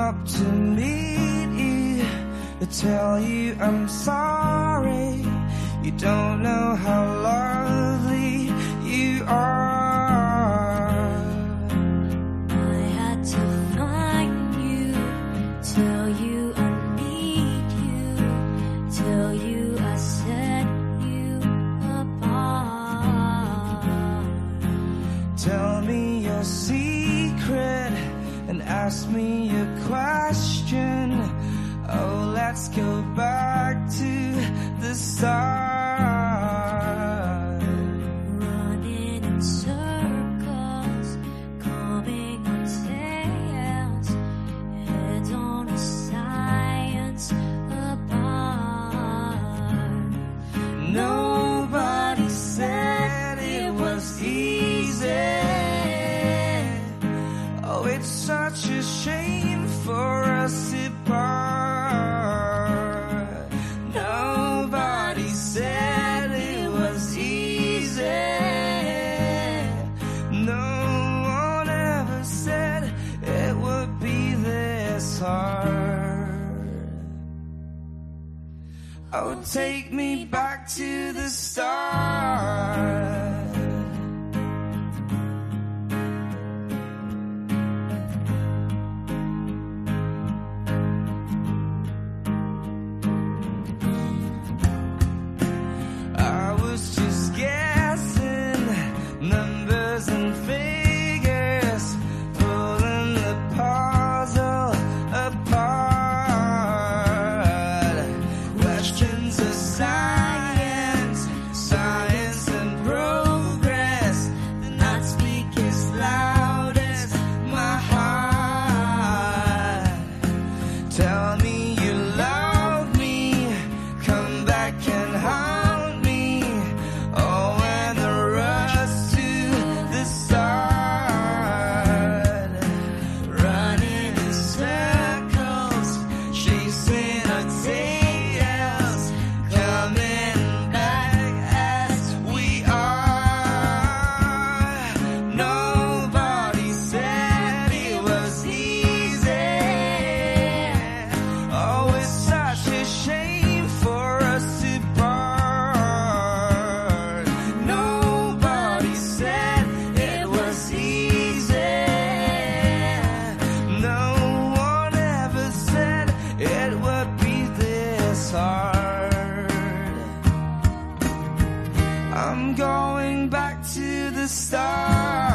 up to meet you to tell you I'm sorry. You don't know how ask me a question. Oh, let's go back to the start. Such a shame for us to part. Nobody said it was easy. No one ever said it would be this hard. Oh, take me back to. I'm going back to the start.